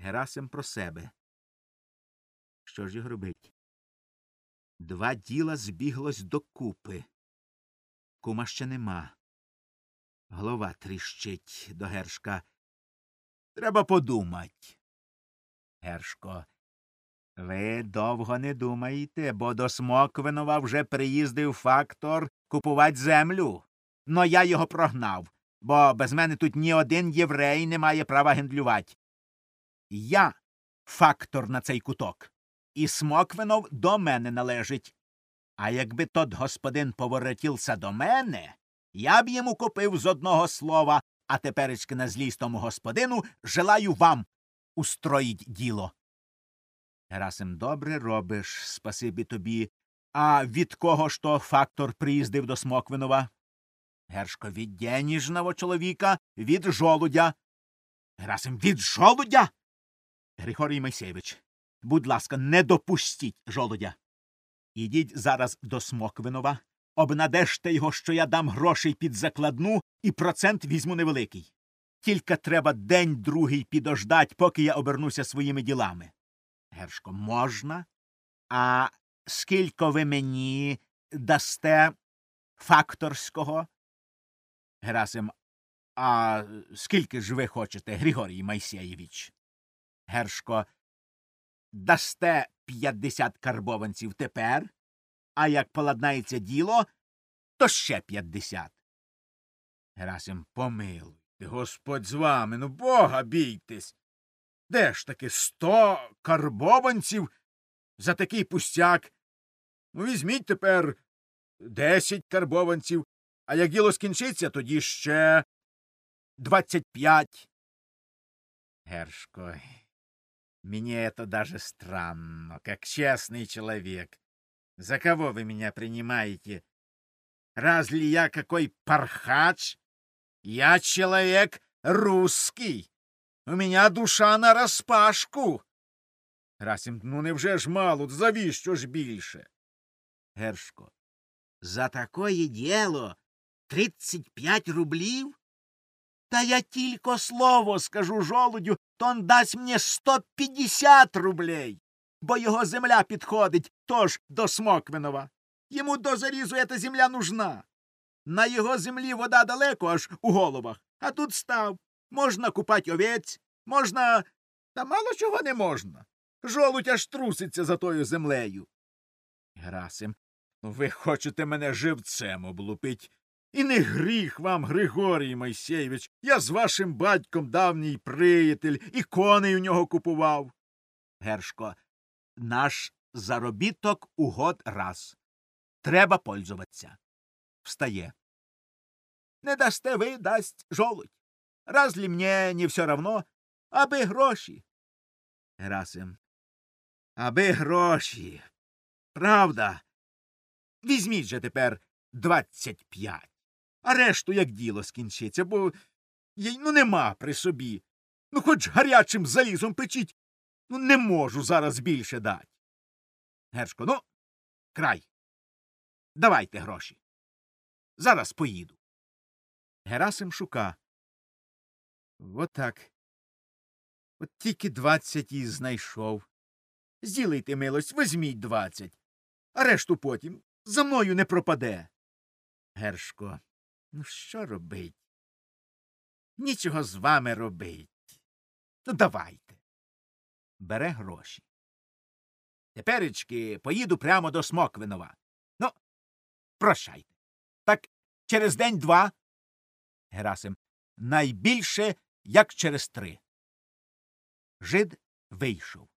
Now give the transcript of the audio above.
Герасим про себе. Що ж його робить? Два діла збіглось докупи. Кума ще нема. Голова тріщить до Гершка. Треба подумать. Гершко. Ви довго не думаєте, бо до Смоквинова вже приїздив фактор купувати землю. Но я його прогнав, бо без мене тут ні один єврей не має права гендлювати. Я фактор на цей куток, і Смоквинов до мене належить. А якби тот господин поворотівся до мене, я б йому купив з одного слова, а теперечки на злість тому господину желаю вам устроїть діло. Герасим, добре робиш, спасибі тобі. А від кого ж то фактор приїздив до Смоквинова? Гершко, від деніжного чоловіка, від жолудя. Герасим, від жолудя. Григорій Мойсеєвич, будь ласка, не допустіть жолудя. Ідіть зараз до Смоквинова, обнадежте його, що я дам грошей під закладну і процент візьму невеликий. Тільки треба день другий підождать, поки я обернуся своїми ділами. Гершко, можна? А скільки ви мені дасте факторського? Герасим, а скільки ж ви хочете, Григорій Майсеєвич? Гершко, дасте п'ятдесят карбованців тепер, а як поладнається діло, то ще п'ятдесят. Герасим, помилуйте, Господь з вами, ну бога бійтесь. Де ж таки сто карбованців за такий пустяк? Ну, візьміть тепер десять карбованців, а як діло скінчиться, тоді ще двадцять п'ять. Гершко, мне это даже странно, как честный человек. За кого вы меня принимаете? Разве я какой пархач? Я человек русский. У меня душа нараспашку. Расим, ну невже ж мало, завіщо ж більше? Гершко. За такое діло тридцять п'ять рублів? Та я тільки слово скажу жолудю, то он дасть мені сто п'ятдесят рублей, бо його земля підходить тож до Смоквинова. Йому до зарізу ета земля нужна. На його землі вода далеко аж у головах, а тут став. Можна купати овець, можна. Та мало чого не можна. Жолудь аж труситься за тою землею. Герасим, ви хочете мене живцем облупить. І не гріх вам, Григорій Мойсеєвич. Я з вашим батьком давній приятель, і коней у нього купував. Гершко, наш заробіток у год раз. Треба пользуватися. Встає. Не дасте ви, дасть жолудь. Раз ли мне не все равно, аби гроші. Герасим. Аби гроші. Правда. Візьміть же тепер двадцять п'ять. А решту як діло скінчиться, бо їй ну нема при собі. Ну хоч гарячим залізом печіть. Ну не можу зараз більше дати. Гершко, ну, край. Давайте гроші. Зараз поїду. Герасим шука. Отак. От тільки двадцять і знайшов. Зділайте милость, візьміть двадцять, а решту потім за мною не пропаде. Гершко, ну що робить? Нічого з вами робить. Ну, давайте. Бере гроші. Теперечки поїду прямо до Смоквинова. Ну, прощайте. Так через день два. Герасим. Найбільше, як через три. Жид вийшов.